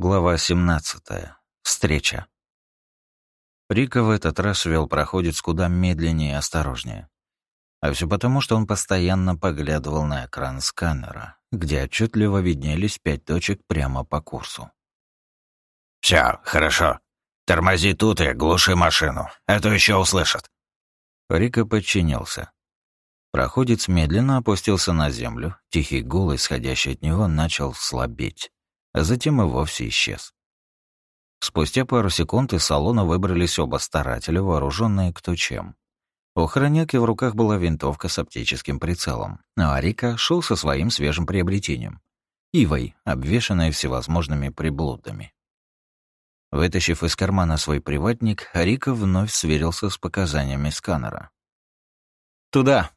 Глава 17. Встреча. Рика в этот раз вел проходец куда медленнее и осторожнее. А все потому, что он постоянно поглядывал на экран сканера, где отчетливо виднелись пять точек прямо по курсу. «Все, хорошо. Тормози тут и глуши машину, а то еще услышат». Рика подчинился. Проходец медленно опустился на землю, тихий гул, исходящий от него, начал слабеть а затем и вовсе исчез. Спустя пару секунд из салона выбрались оба старателя, вооруженные кто чем. У охранялки в руках была винтовка с оптическим прицелом, а Рика шел со своим свежим приобретением — Ивой, обвешанной всевозможными приблудами. Вытащив из кармана свой приватник, Рика вновь сверился с показаниями сканера. «Туда!»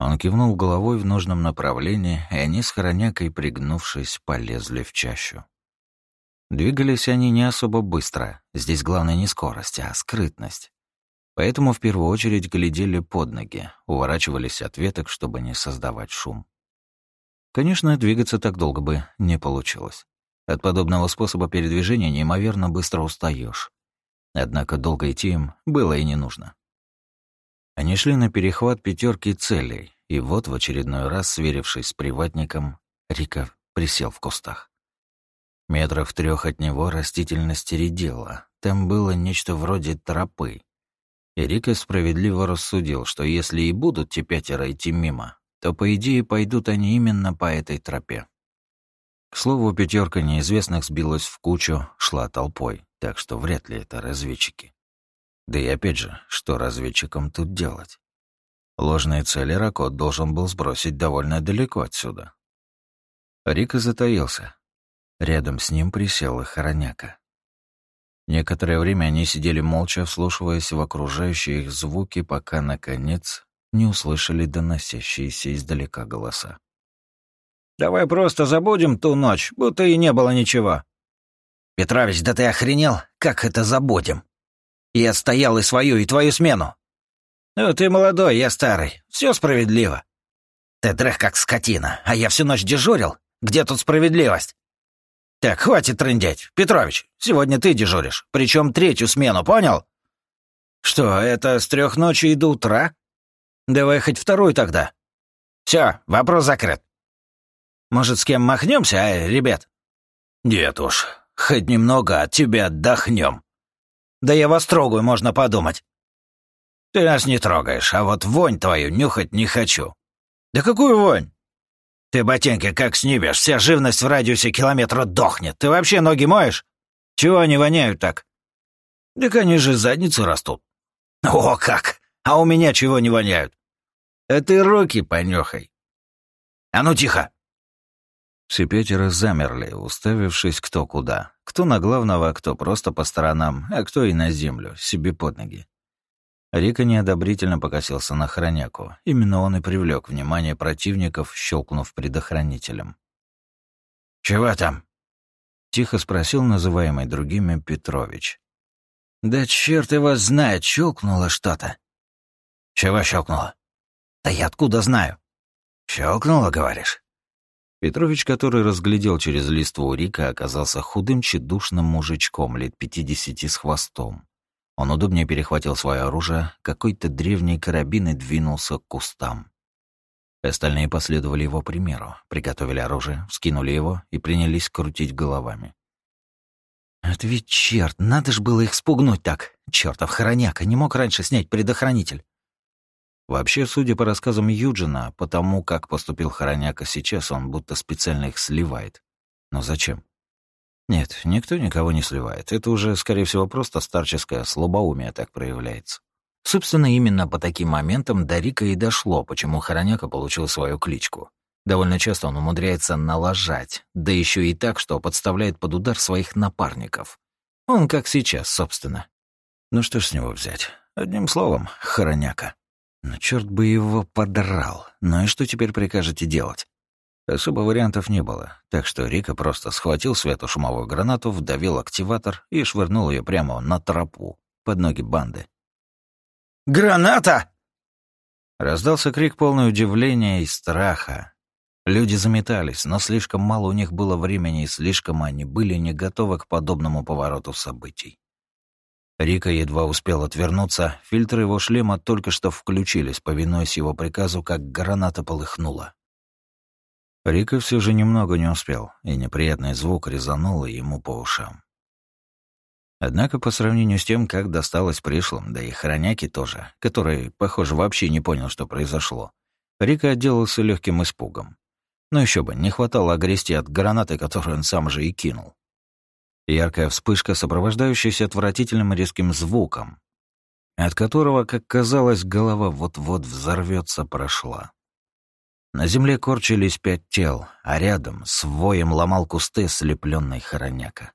Он кивнул головой в нужном направлении, и они с Хоронякой, пригнувшись, полезли в чащу. Двигались они не особо быстро. Здесь главное не скорость, а скрытность. Поэтому в первую очередь глядели под ноги, уворачивались от веток, чтобы не создавать шум. Конечно, двигаться так долго бы не получилось. От подобного способа передвижения неимоверно быстро устаешь. Однако долго идти им было и не нужно. Они шли на перехват пятерки целей, и вот в очередной раз, сверившись с приватником, Рика присел в кустах. Метров трех от него растительность редела. Там было нечто вроде тропы. И Рика справедливо рассудил, что если и будут те пятеро идти мимо, то, по идее, пойдут они именно по этой тропе. К слову, пятерка неизвестных сбилась в кучу, шла толпой, так что вряд ли это разведчики. Да и опять же, что разведчикам тут делать? Ложные цели Ракот должен был сбросить довольно далеко отсюда. Рика затаился. Рядом с ним присел их хороняка. Некоторое время они сидели молча, вслушиваясь в окружающие их звуки, пока, наконец, не услышали доносящиеся издалека голоса. «Давай просто забудем ту ночь, будто и не было ничего». «Петрович, да ты охренел? Как это забудем?» Я стоял и свою, и твою смену. Ну, ты молодой, я старый. Все справедливо. Ты дрых как скотина, а я всю ночь дежурил. Где тут справедливость? Так, хватит трындеть. Петрович, сегодня ты дежуришь. Причем третью смену, понял? Что, это с трех ночи и до утра? Давай хоть вторую тогда. Все, вопрос закрыт. Может, с кем махнемся, а, ребят? Нет уж, хоть немного от тебя отдохнем. Да я вас трогаю, можно подумать. Ты нас не трогаешь, а вот вонь твою нюхать не хочу. Да какую вонь? Ты ботинки как снимешь, вся живность в радиусе километра дохнет. Ты вообще ноги моешь? Чего они воняют так? Так они же задницу растут. О, как! А у меня чего не воняют? А ты руки понюхай. А ну тихо! Все пятеро замерли, уставившись кто куда. Кто на главного, кто просто по сторонам, а кто и на землю, себе под ноги. Рика неодобрительно покосился на хроняку. Именно он и привлек внимание противников, щелкнув предохранителем. «Чего там?» — тихо спросил называемый другими Петрович. «Да черт его знает, щелкнуло что-то». «Чего щелкнуло?» «Да я откуда знаю?» «Щелкнуло, говоришь?» Петрович, который разглядел через листву Рика, оказался худым тщедушным мужичком лет пятидесяти с хвостом. Он удобнее перехватил свое оружие, какой-то древний карабин и двинулся к кустам. Остальные последовали его примеру, приготовили оружие, вскинули его и принялись крутить головами. «Это ведь черт, надо ж было их спугнуть так! Чертов хороняка, не мог раньше снять предохранитель!» Вообще, судя по рассказам Юджина, потому как поступил Хороняка сейчас, он будто специально их сливает. Но зачем? Нет, никто никого не сливает. Это уже, скорее всего, просто старческое слабоумие так проявляется. Собственно, именно по таким моментам до Рика и дошло, почему Хороняка получил свою кличку. Довольно часто он умудряется налажать, да еще и так, что подставляет под удар своих напарников. Он как сейчас, собственно. Ну что ж с него взять? Одним словом, Хороняка. Но черт бы его подрал. Ну и что теперь прикажете делать? Особо вариантов не было, так что Рика просто схватил светошумовую гранату, вдавил активатор и швырнул ее прямо на тропу, под ноги банды. «Граната!» Раздался крик полный удивления и страха. Люди заметались, но слишком мало у них было времени и слишком они были не готовы к подобному повороту событий. Рика едва успел отвернуться, фильтры его шлема только что включились, повинуясь его приказу, как граната полыхнула. Рика все же немного не успел, и неприятный звук резанул ему по ушам. Однако по сравнению с тем, как досталось пришлым, да и хроняки тоже, который, похоже, вообще не понял, что произошло, Рика отделался легким испугом. Но еще бы, не хватало огрести от гранаты, которую он сам же и кинул. Яркая вспышка, сопровождающаяся отвратительным резким звуком, от которого, как казалось, голова вот-вот взорвется, прошла. На земле корчились пять тел, а рядом с воем ломал кусты слепленный хороняка.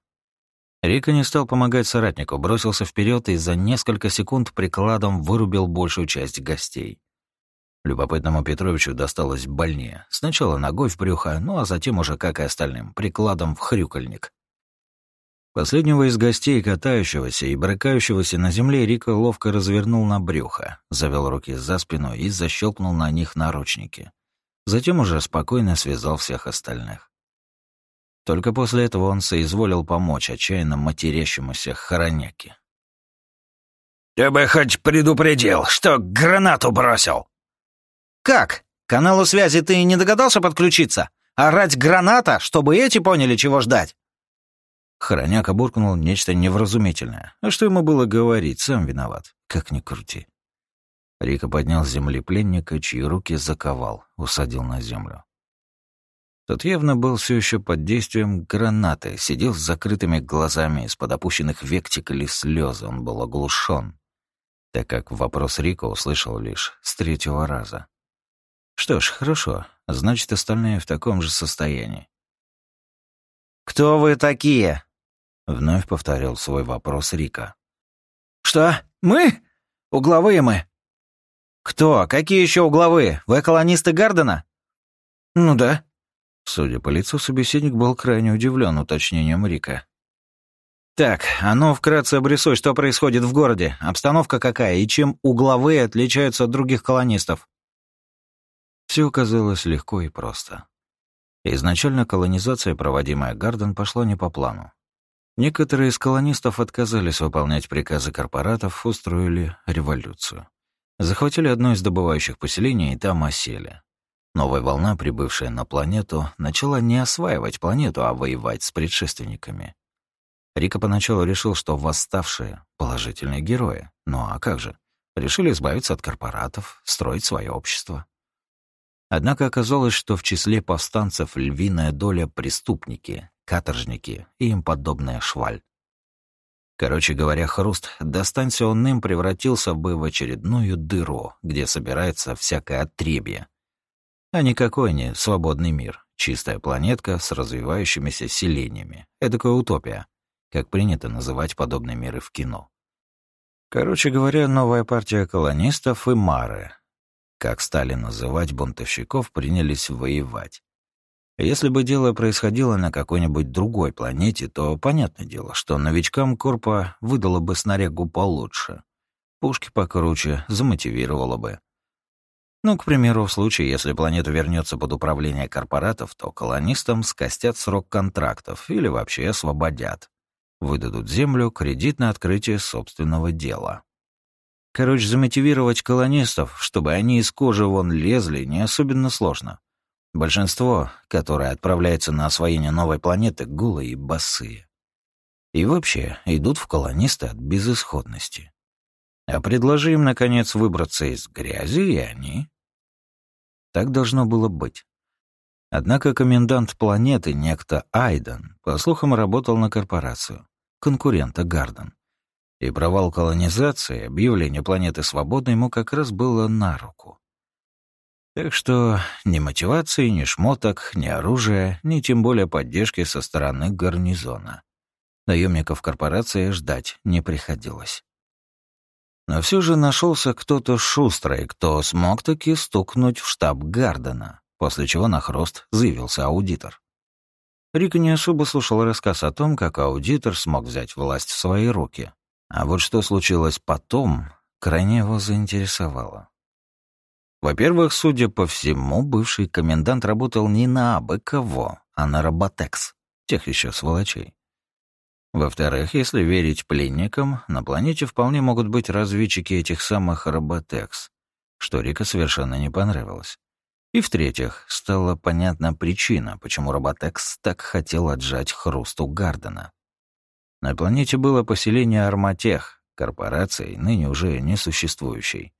Рика не стал помогать соратнику, бросился вперед и за несколько секунд прикладом вырубил большую часть гостей. Любопытному Петровичу досталось больнее. Сначала ногой в брюхо, ну а затем уже, как и остальным, прикладом в хрюкальник. Последнего из гостей, катающегося и брыкающегося на земле, Рика ловко развернул на брюхо, завел руки за спину и защелкнул на них наручники. Затем уже спокойно связал всех остальных. Только после этого он соизволил помочь отчаянно матерящемуся хороняке. «Ты бы хоть предупредил, что гранату бросил!» «Как? Каналу связи ты не догадался подключиться? Орать граната, чтобы эти поняли, чего ждать?» Хороняка буркнул нечто невразумительное. А что ему было говорить, сам виноват. Как ни крути. Рика поднял с земли пленника, чьи руки заковал, усадил на землю. Тот явно был все еще под действием гранаты, сидел с закрытыми глазами, из-под опущенных век текли слезы, он был оглушен, так как вопрос Рика услышал лишь с третьего раза. Что ж, хорошо, значит, остальные в таком же состоянии. «Кто вы такие?» Вновь повторил свой вопрос Рика. «Что? Мы? Угловые мы». «Кто? Какие еще угловые? Вы колонисты Гардена?» «Ну да». Судя по лицу, собеседник был крайне удивлен уточнением Рика. «Так, а ну вкратце обрисуй, что происходит в городе, обстановка какая и чем угловые отличаются от других колонистов?» Все казалось легко и просто. Изначально колонизация, проводимая Гарден, пошла не по плану. Некоторые из колонистов отказались выполнять приказы корпоратов, устроили революцию. Захватили одно из добывающих поселений и там осели. Новая волна, прибывшая на планету, начала не осваивать планету, а воевать с предшественниками. Рика поначалу решил, что восставшие — положительные герои. Ну а как же? Решили избавиться от корпоратов, строить свое общество. Однако оказалось, что в числе повстанцев львиная доля — преступники, каторжники и им подобная шваль. Короче говоря, хруст, достанься он им, превратился бы в очередную дыру, где собирается всякое отребье. А никакой не свободный мир, чистая планетка с развивающимися селениями. Эдакая утопия, как принято называть подобные миры в кино. Короче говоря, новая партия колонистов и Мары, как стали называть бунтовщиков, принялись воевать. Если бы дело происходило на какой-нибудь другой планете, то понятное дело, что новичкам Корпа выдало бы снарягу получше. Пушки покруче, замотивировало бы. Ну, к примеру, в случае, если планета вернется под управление корпоратов, то колонистам скостят срок контрактов или вообще освободят. Выдадут землю, кредит на открытие собственного дела. Короче, замотивировать колонистов, чтобы они из кожи вон лезли, не особенно сложно. Большинство, которое отправляется на освоение новой планеты, голые и босые. И вообще идут в колонисты от безысходности. А предложи им, наконец, выбраться из грязи, и они... Так должно было быть. Однако комендант планеты, некто Айден, по слухам, работал на корпорацию, конкурента Гарден. И провал колонизации, объявление планеты свободной ему как раз было на руку. Так что ни мотивации, ни шмоток, ни оружия, ни тем более поддержки со стороны гарнизона. Наемников корпорации ждать не приходилось. Но все же нашелся кто-то шустрый, кто смог таки стукнуть в штаб Гардена, после чего на хрост заявился аудитор. Рик не особо слушал рассказ о том, как аудитор смог взять власть в свои руки. А вот что случилось потом, крайне его заинтересовало. Во-первых, судя по всему, бывший комендант работал не на абы кого, а на Роботекс, тех еще сволочей. Во-вторых, если верить пленникам, на планете вполне могут быть разведчики этих самых Роботекс, что Рика совершенно не понравилось. И в-третьих, стала понятна причина, почему Роботекс так хотел отжать хрусту Гардена. На планете было поселение Арматех, корпорации, ныне уже несуществующей,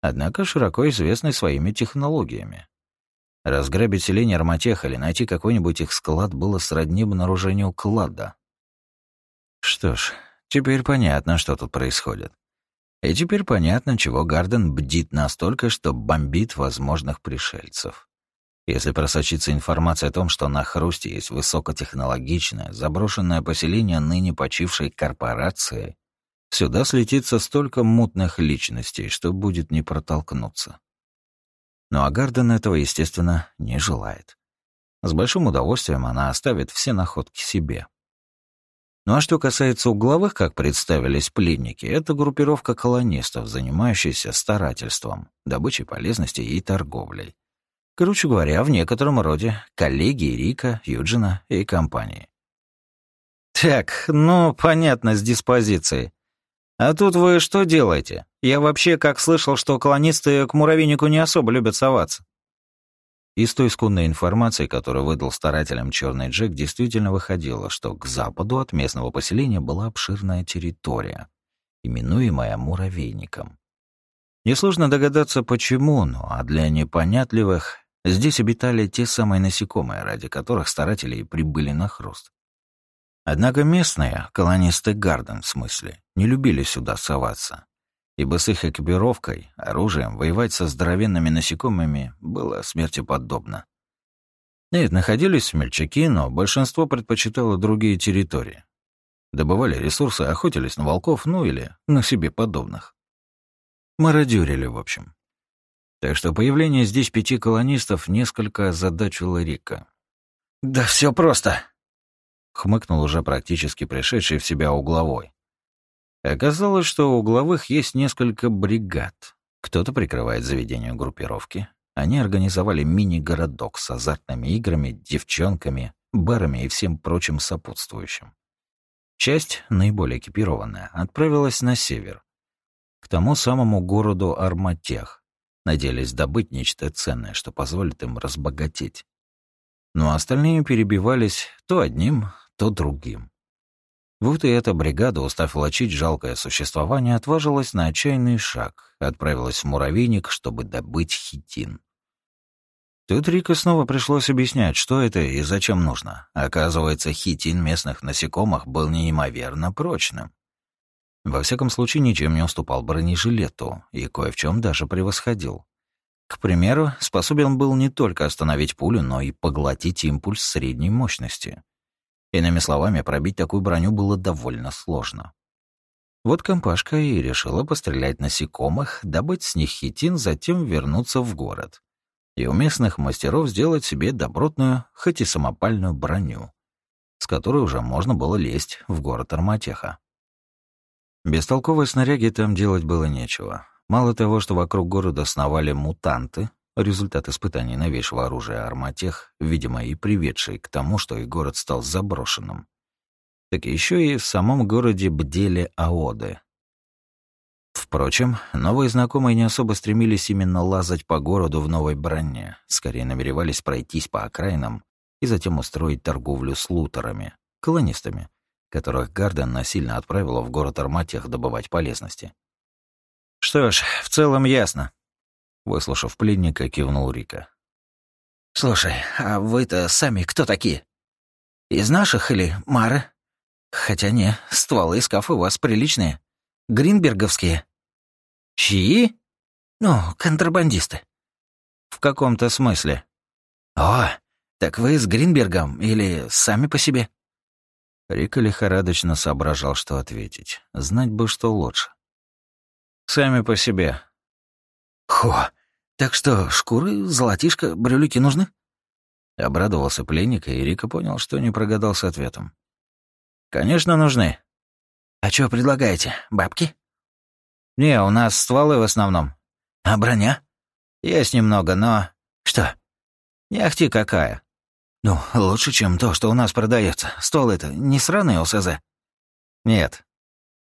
однако широко известной своими технологиями. Разграбить селение Арматех или найти какой-нибудь их склад было сродни обнаружению клада. Что ж, теперь понятно, что тут происходит. И теперь понятно, чего Гарден бдит настолько, что бомбит возможных пришельцев. Если просочится информация о том, что на Хрусте есть высокотехнологичное, заброшенное поселение ныне почившей корпорации, сюда слетится столько мутных личностей, что будет не протолкнуться. Но а Гарден этого, естественно, не желает. С большим удовольствием она оставит все находки себе. Ну а что касается угловых, как представились пленники, это группировка колонистов, занимающаяся старательством, добычей полезностей и торговлей. Короче говоря, в некотором роде коллеги Рика, Юджина и компании. «Так, ну, понятно, с диспозицией. А тут вы что делаете? Я вообще как слышал, что колонисты к муравейнику не особо любят соваться». Из той скудной информации, которую выдал старателям Черный Джек, действительно выходило, что к западу от местного поселения была обширная территория, именуемая муравейником. Несложно догадаться, почему, но а для непонятливых здесь обитали те самые насекомые, ради которых старатели и прибыли на хруст. Однако местные, колонисты Гарден в смысле, не любили сюда соваться, ибо с их экипировкой, оружием воевать со здоровенными насекомыми было смерти подобно. Нет, находились смельчаки, но большинство предпочитало другие территории. Добывали ресурсы, охотились на волков, ну или на себе подобных. Мародерили, в общем. Так что появление здесь пяти колонистов несколько озадачило Рика. «Да все просто», — хмыкнул уже практически пришедший в себя угловой. Оказалось, что у угловых есть несколько бригад. Кто-то прикрывает заведение группировки. Они организовали мини-городок с азартными играми, девчонками, барами и всем прочим сопутствующим. Часть, наиболее экипированная, отправилась на север, к тому самому городу Арматех, надеялись добыть нечто ценное, что позволит им разбогатеть. Но остальные перебивались то одним, то другим. Вот и эта бригада, устав волочить жалкое существование, отважилась на отчаянный шаг, отправилась в муравейник, чтобы добыть хитин. Тут Рика снова пришлось объяснять, что это и зачем нужно. Оказывается, хитин местных насекомых был неимоверно прочным. Во всяком случае, ничем не уступал бронежилету и кое в чем даже превосходил. К примеру, способен был не только остановить пулю, но и поглотить импульс средней мощности. Иными словами, пробить такую броню было довольно сложно. Вот компашка и решила пострелять насекомых, добыть с них хитин, затем вернуться в город. И у местных мастеров сделать себе добротную, хоть и самопальную броню, с которой уже можно было лезть в город Арматеха. Бестолковой снаряги там делать было нечего. Мало того, что вокруг города сновали мутанты, результат испытаний новейшего оружия «Арматех», видимо, и приведший к тому, что и город стал заброшенным. Так еще и в самом городе бдели аоды. Впрочем, новые знакомые не особо стремились именно лазать по городу в новой броне, скорее намеревались пройтись по окраинам и затем устроить торговлю с лутерами, колонистами, которых Гарден насильно отправила в город Арматех добывать полезности. «Что ж, в целом ясно», Выслушав пленника, кивнул Рика. «Слушай, а вы-то сами кто такие? Из наших или Мары? Хотя не, стволы и скафы у вас приличные. Гринберговские». «Чьи?» «Ну, контрабандисты». «В каком-то смысле». «О, так вы с Гринбергом или сами по себе?» Рика лихорадочно соображал, что ответить. Знать бы, что лучше. «Сами по себе». «Хо, «Так что, шкуры, золотишко, брюлики нужны?» Обрадовался пленник, и Рика понял, что не прогадал с ответом. «Конечно, нужны». «А что предлагаете, бабки?» «Не, у нас стволы в основном». «А броня?» Есть немного, но... Что? Не ахти какая. Ну, лучше, чем то, что у нас продается. Стол это не сраный ОСЗ. Нет.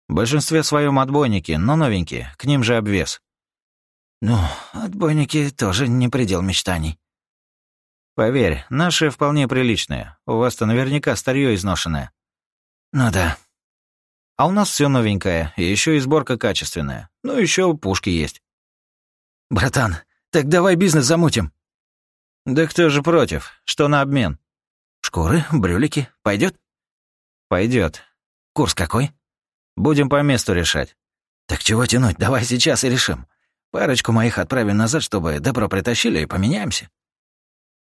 В большинстве своем отбойники, но новенькие, к ним же обвес. Ну, отбойники тоже не предел мечтаний. Поверь, наши вполне приличные. У вас-то наверняка старье изношенное. Ну да. А у нас все новенькое, и еще и сборка качественная. Ну, еще пушки есть. Братан, так давай бизнес замутим. Да кто же против? Что на обмен? Шкуры, брюлики. Пойдет? Пойдет. Курс какой? Будем по месту решать. Так чего тянуть? Давай сейчас и решим. Парочку моих отправим назад, чтобы добро притащили, и поменяемся.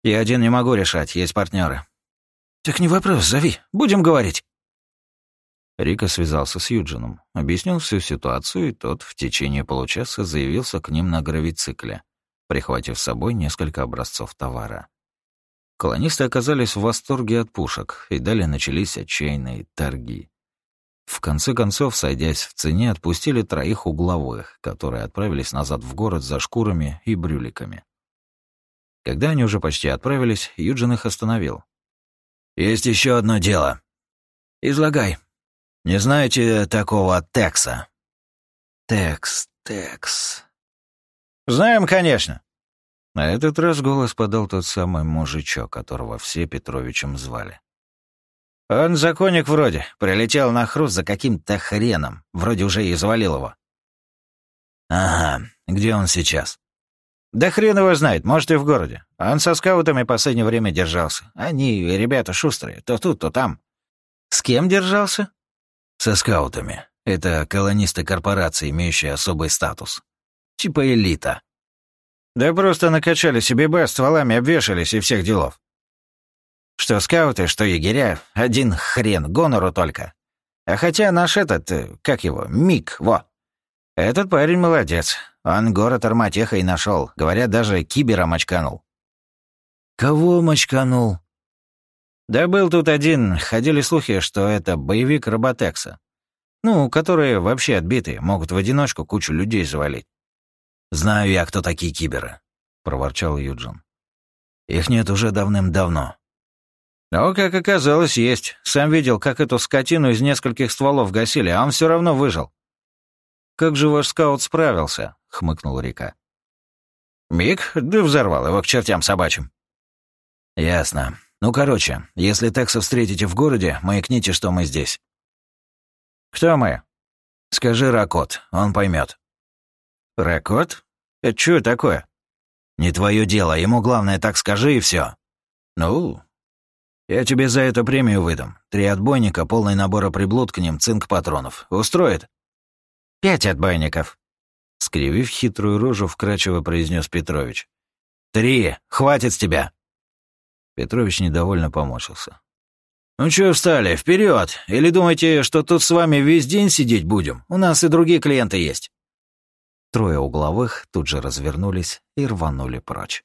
Я один не могу решать, есть партнеры. Так не вопрос, зови, будем говорить. Рика связался с Юджином, объяснил всю ситуацию, и тот в течение получаса заявился к ним на гравицикле, прихватив с собой несколько образцов товара. Колонисты оказались в восторге от пушек, и далее начались отчаянные торги. В конце концов, сойдясь в цене, отпустили троих угловых, которые отправились назад в город за шкурами и брюликами. Когда они уже почти отправились, Юджин их остановил. «Есть еще одно дело. Излагай. Не знаете такого Текса?» «Текс, Текс...» «Знаем, конечно». На этот раз голос подал тот самый мужичок, которого все Петровичем звали. Он законник вроде. Прилетел на хруст за каким-то хреном. Вроде уже и завалил его. Ага. Где он сейчас? Да хрен его знает, может и в городе. Он со скаутами последнее время держался. Они, ребята, шустрые, то тут, то там. С кем держался? Со скаутами. Это колонисты корпорации, имеющие особый статус. Типа элита. Да просто накачали себе Б, стволами обвешались и всех делов. Что скауты, что егеря, один хрен, гонору только. А хотя наш этот, э, как его, Мик, во. Этот парень молодец. Он город Арматеха и нашел. Говорят, даже кибера мочканул. Кого мочканул? Да был тут один, ходили слухи, что это боевик Роботекса. Ну, которые вообще отбитые, могут в одиночку кучу людей завалить. «Знаю я, кто такие киберы», — проворчал Юджин. «Их нет уже давным-давно. Но, как оказалось, есть. Сам видел, как эту скотину из нескольких стволов гасили, а он все равно выжил. «Как же ваш скаут справился?» — хмыкнул Рика. «Миг, да взорвал его к чертям собачьим». «Ясно. Ну, короче, если Текса встретите в городе, маякните, что мы здесь». «Кто мы?» «Скажи Ракот, он поймет. «Ракот? Это что такое?» «Не твое дело, ему главное так скажи и все. «Ну, я тебе за это премию выдам. Три отбойника, полный набор приблуд к ним, цинк патронов. Устроит?» «Пять отбойников», — скривив хитрую рожу, вкрадчиво произнес Петрович. «Три! Хватит с тебя!» Петрович недовольно поморщился. «Ну чё встали? Вперед! Или думаете, что тут с вами весь день сидеть будем? У нас и другие клиенты есть». Трое угловых тут же развернулись и рванули прочь.